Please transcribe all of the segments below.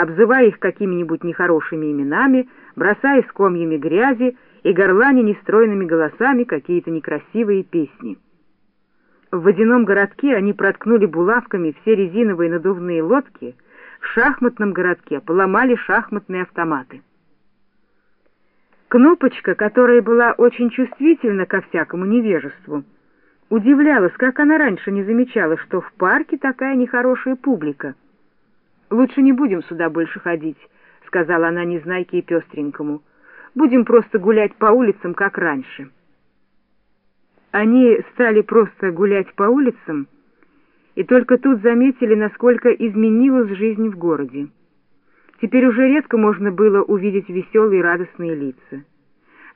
обзывая их какими-нибудь нехорошими именами, бросаясь комьями грязи и горланя нестройными голосами какие-то некрасивые песни. В водяном городке они проткнули булавками все резиновые надувные лодки, в шахматном городке поломали шахматные автоматы. Кнопочка, которая была очень чувствительна ко всякому невежеству, удивлялась, как она раньше не замечала, что в парке такая нехорошая публика. «Лучше не будем сюда больше ходить», — сказала она Незнайке и Пестренькому. «Будем просто гулять по улицам, как раньше». Они стали просто гулять по улицам, и только тут заметили, насколько изменилась жизнь в городе. Теперь уже редко можно было увидеть веселые и радостные лица.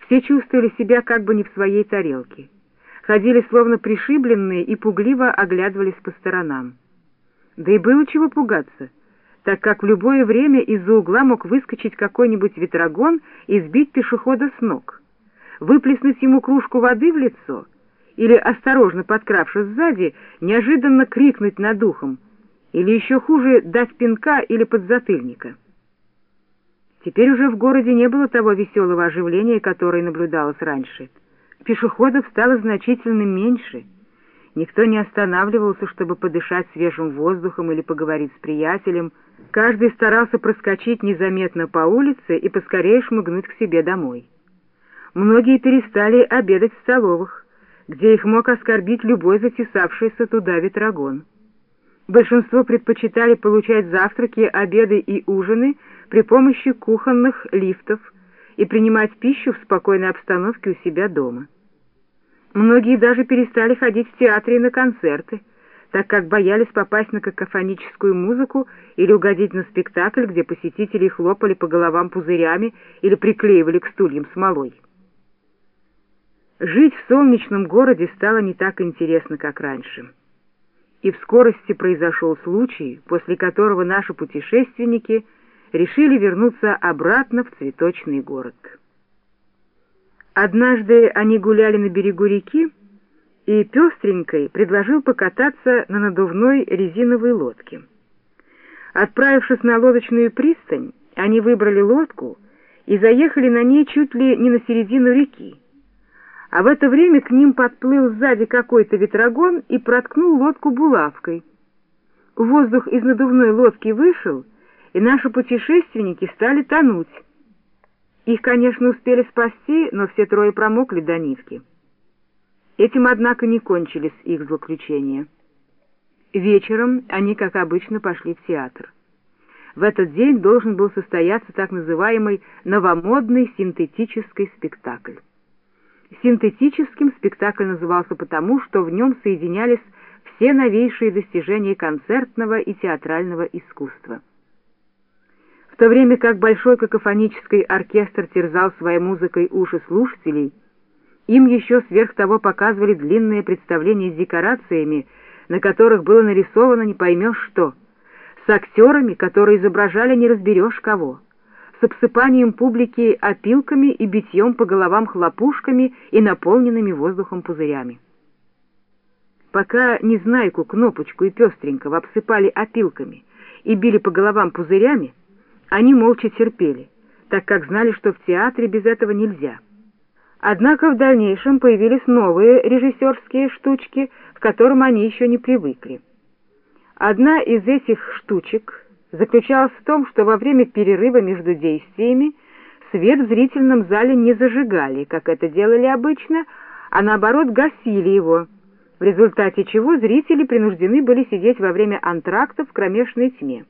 Все чувствовали себя как бы не в своей тарелке. Ходили словно пришибленные и пугливо оглядывались по сторонам. Да и было чего пугаться, так как в любое время из-за угла мог выскочить какой-нибудь ветрогон и сбить пешехода с ног. Выплеснуть ему кружку воды в лицо или, осторожно подкравшись сзади, неожиданно крикнуть над ухом, или еще хуже дать пинка или подзатыльника. Теперь уже в городе не было того веселого оживления, которое наблюдалось раньше. Пешеходов стало значительно меньше. Никто не останавливался, чтобы подышать свежим воздухом или поговорить с приятелем. Каждый старался проскочить незаметно по улице и поскорее шмыгнуть к себе домой. Многие перестали обедать в столовых, где их мог оскорбить любой затесавшийся туда ветрогон. Большинство предпочитали получать завтраки, обеды и ужины при помощи кухонных лифтов и принимать пищу в спокойной обстановке у себя дома. Многие даже перестали ходить в театры и на концерты, так как боялись попасть на какофоническую музыку или угодить на спектакль, где посетители хлопали по головам пузырями или приклеивали к стульям смолой. Жить в солнечном городе стало не так интересно, как раньше. И в скорости произошел случай, после которого наши путешественники решили вернуться обратно в цветочный город. Однажды они гуляли на берегу реки, и пестренькой предложил покататься на надувной резиновой лодке. Отправившись на лодочную пристань, они выбрали лодку и заехали на ней чуть ли не на середину реки а в это время к ним подплыл сзади какой-то ветрогон и проткнул лодку булавкой. Воздух из надувной лодки вышел, и наши путешественники стали тонуть. Их, конечно, успели спасти, но все трое промокли до нитки. Этим, однако, не кончились их злоключения. Вечером они, как обычно, пошли в театр. В этот день должен был состояться так называемый новомодный синтетический спектакль. Синтетическим спектакль назывался потому, что в нем соединялись все новейшие достижения концертного и театрального искусства. То время как большой какофонический оркестр терзал своей музыкой уши слушателей, им еще сверх того показывали длинные представления с декорациями, на которых было нарисовано не поймешь что, с актерами, которые изображали не разберешь кого с обсыпанием публики опилками и битьем по головам хлопушками и наполненными воздухом пузырями. Пока Незнайку, Кнопочку и Пестренького обсыпали опилками и били по головам пузырями, они молча терпели, так как знали, что в театре без этого нельзя. Однако в дальнейшем появились новые режиссерские штучки, к которым они еще не привыкли. Одна из этих штучек — заключалась в том, что во время перерыва между действиями свет в зрительном зале не зажигали, как это делали обычно, а наоборот гасили его, в результате чего зрители принуждены были сидеть во время антракта в кромешной тьме.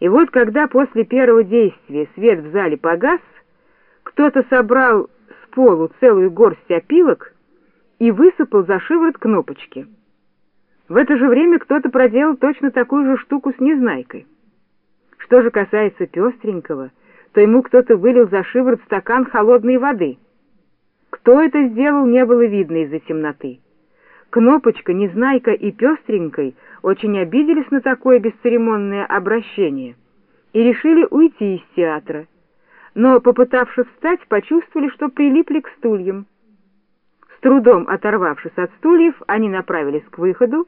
И вот когда после первого действия свет в зале погас, кто-то собрал с полу целую горсть опилок и высыпал за шиворот кнопочки — в это же время кто-то проделал точно такую же штуку с Незнайкой. Что же касается Пестренького, то ему кто-то вылил за шиворот стакан холодной воды. Кто это сделал, не было видно из-за темноты. Кнопочка, Незнайка и Пестренькой очень обиделись на такое бесцеремонное обращение и решили уйти из театра, но, попытавшись встать, почувствовали, что прилипли к стульям. С трудом оторвавшись от стульев, они направились к выходу,